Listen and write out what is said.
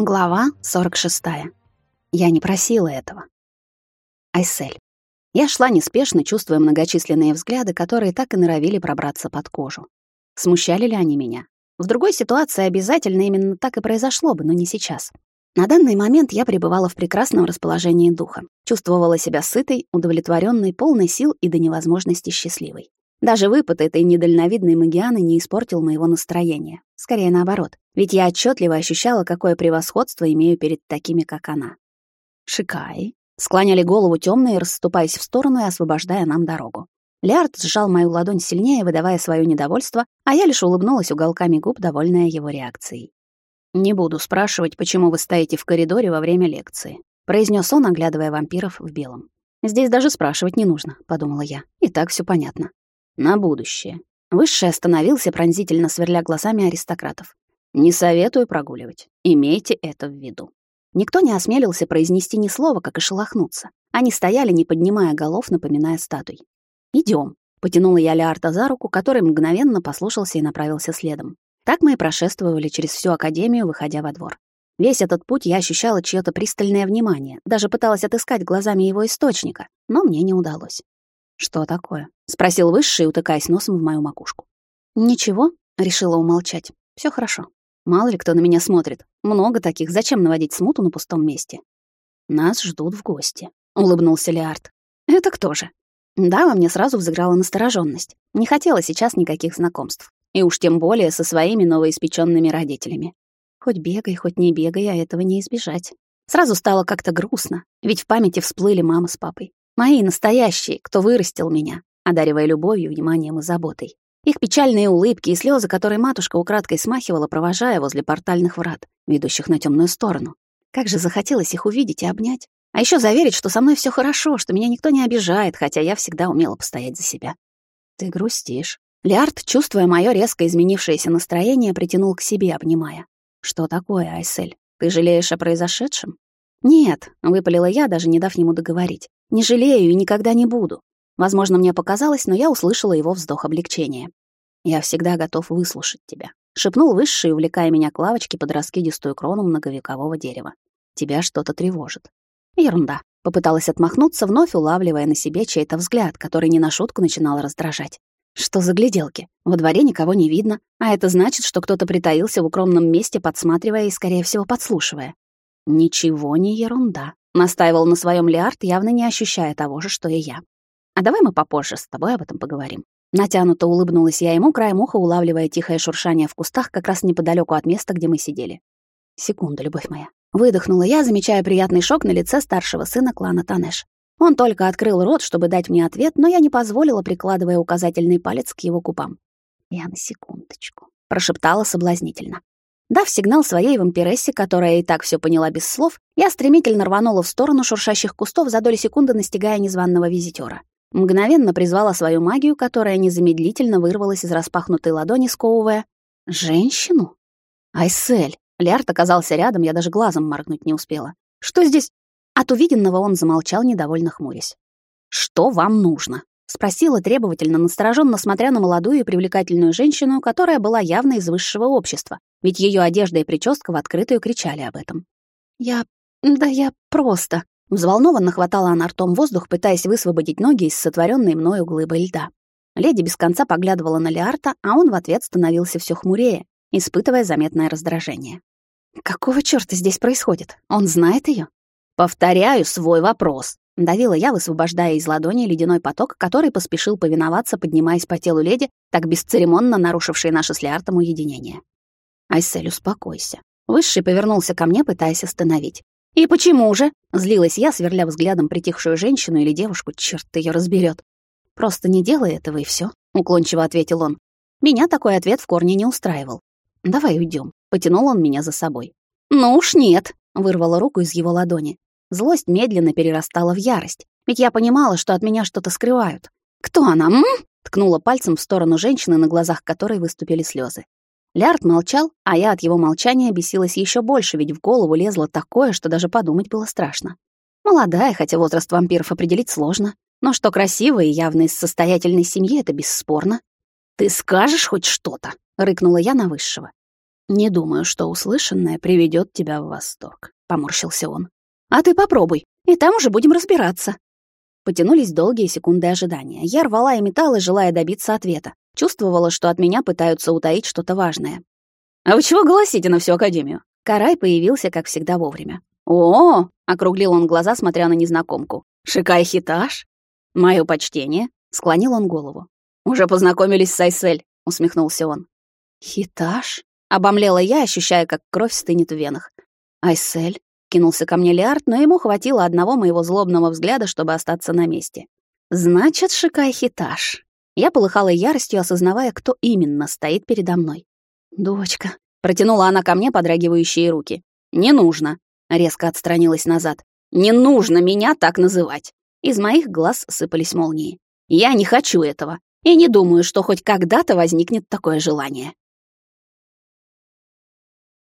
Глава 46. Я не просила этого. Айсель. Я шла неспешно, чувствуя многочисленные взгляды, которые так и норовили пробраться под кожу. Смущали ли они меня? В другой ситуации обязательно именно так и произошло бы, но не сейчас. На данный момент я пребывала в прекрасном расположении духа. Чувствовала себя сытой, удовлетворенной, полной сил и до невозможности счастливой. Даже выпад этой недальновидной магианы не испортил моего настроения. Скорее наоборот. Ведь я отчетливо ощущала, какое превосходство имею перед такими, как она. Шикай. Склоняли голову темные, расступаясь в сторону и освобождая нам дорогу. Лиард сжал мою ладонь сильнее, выдавая свое недовольство, а я лишь улыбнулась уголками губ, довольная его реакцией. «Не буду спрашивать, почему вы стоите в коридоре во время лекции», произнес он, оглядывая вампиров в белом. «Здесь даже спрашивать не нужно», — подумала я. «И так все понятно». На будущее. Высший остановился, пронзительно сверля глазами аристократов. Не советую прогуливать. Имейте это в виду. Никто не осмелился произнести ни слова, как и шелохнуться. Они стояли, не поднимая голов, напоминая статуй. Идем, потянула я Леарта за руку, который мгновенно послушался и направился следом. Так мы и прошествовали через всю академию, выходя во двор. Весь этот путь я ощущала чьё-то пристальное внимание, даже пыталась отыскать глазами его источника, но мне не удалось. «Что такое?» — спросил Высший, утыкаясь носом в мою макушку. «Ничего», — решила умолчать. Все хорошо. Мало ли кто на меня смотрит. Много таких. Зачем наводить смуту на пустом месте?» «Нас ждут в гости», — улыбнулся Леард. «Это кто же?» Да, во мне сразу взыграла настороженность. Не хотела сейчас никаких знакомств. И уж тем более со своими новоиспеченными родителями. Хоть бегай, хоть не бегай, а этого не избежать. Сразу стало как-то грустно, ведь в памяти всплыли мама с папой. Мои настоящие, кто вырастил меня, одаривая любовью, вниманием и заботой. Их печальные улыбки и слезы, которые матушка украдкой смахивала, провожая возле портальных врат, ведущих на темную сторону. Как же захотелось их увидеть и обнять. А еще заверить, что со мной все хорошо, что меня никто не обижает, хотя я всегда умела постоять за себя. Ты грустишь. Лиард, чувствуя мое резко изменившееся настроение, притянул к себе, обнимая. Что такое, Айсель? Ты жалеешь о произошедшем? Нет, выпалила я, даже не дав ему договорить. Не жалею и никогда не буду. Возможно, мне показалось, но я услышала его вздох облегчения. Я всегда готов выслушать тебя, шепнул высший, увлекая меня к лавочке под раскидистую крону многовекового дерева. Тебя что-то тревожит. Ерунда. Попыталась отмахнуться, вновь улавливая на себе чей-то взгляд, который не на шутку начинал раздражать. Что за гляделки? Во дворе никого не видно, а это значит, что кто-то притаился в укромном месте, подсматривая и, скорее всего, подслушивая. Ничего не ерунда. Настаивал на своем Лиард, явно не ощущая того же, что и я. «А давай мы попозже с тобой об этом поговорим». Натянуто улыбнулась я ему, краем уха улавливая тихое шуршание в кустах как раз неподалеку от места, где мы сидели. «Секунду, любовь моя». Выдохнула я, замечая приятный шок на лице старшего сына клана Танеш. Он только открыл рот, чтобы дать мне ответ, но я не позволила, прикладывая указательный палец к его губам. «Я на секундочку», — прошептала соблазнительно. Дав сигнал своей вампирессе, которая и так все поняла без слов, я стремительно рванула в сторону шуршащих кустов за доли секунды, настигая незваного визитера. Мгновенно призвала свою магию, которая незамедлительно вырвалась из распахнутой ладони, сковывая «Женщину?» «Айсель!» Лярд оказался рядом, я даже глазом моргнуть не успела. «Что здесь?» От увиденного он замолчал, недовольно хмурясь. «Что вам нужно?» Спросила требовательно, настороженно смотря на молодую и привлекательную женщину, которая была явно из высшего общества, ведь ее одежда и прическа в открытую кричали об этом. «Я... да я просто...» Взволнованно хватала она ртом воздух, пытаясь высвободить ноги из сотворенной мною глыбы льда. Леди без конца поглядывала на Леарта, а он в ответ становился все хмурее, испытывая заметное раздражение. «Какого чёрта здесь происходит? Он знает ее? «Повторяю свой вопрос», — давила я, высвобождая из ладони ледяной поток, который поспешил повиноваться, поднимаясь по телу леди, так бесцеремонно нарушившей наше с Леартом уединение. «Айсель, успокойся». Высший повернулся ко мне, пытаясь остановить. «И почему же?» — злилась я, сверля взглядом притихшую женщину или девушку, черт ее разберет. «Просто не делай этого, и все, уклончиво ответил он. Меня такой ответ в корне не устраивал. «Давай уйдем. потянул он меня за собой. «Ну уж нет», — вырвала руку из его ладони. Злость медленно перерастала в ярость, ведь я понимала, что от меня что-то скрывают. «Кто она, м?» — ткнула пальцем в сторону женщины, на глазах которой выступили слезы. Лярд молчал, а я от его молчания бесилась еще больше, ведь в голову лезло такое, что даже подумать было страшно. Молодая, хотя возраст вампиров определить сложно. Но что красивая и явно из состоятельной семьи, это бесспорно. «Ты скажешь хоть что-то?» — рыкнула я на высшего. «Не думаю, что услышанное приведет тебя в восторг», — поморщился он. «А ты попробуй, и там уже будем разбираться». Потянулись долгие секунды ожидания. Я рвала и металла, желая добиться ответа. Чувствовала, что от меня пытаются утаить что-то важное. «А вы чего голосите на всю Академию?» Карай появился, как всегда, вовремя. «О!» — округлил он глаза, смотря на незнакомку. «Шикай хитаж?» «Моё почтение», — склонил он голову. «Уже познакомились с Айсель», — усмехнулся он. «Хитаж?» — обомлела я, ощущая, как кровь стынет в венах. «Айсель?» — кинулся ко мне Леард, но ему хватило одного моего злобного взгляда, чтобы остаться на месте. «Значит, Шикай хитаж». Я полыхала яростью, осознавая, кто именно стоит передо мной. «Дочка», — протянула она ко мне подрагивающие руки. «Не нужно», — резко отстранилась назад. «Не нужно меня так называть». Из моих глаз сыпались молнии. «Я не хочу этого и не думаю, что хоть когда-то возникнет такое желание».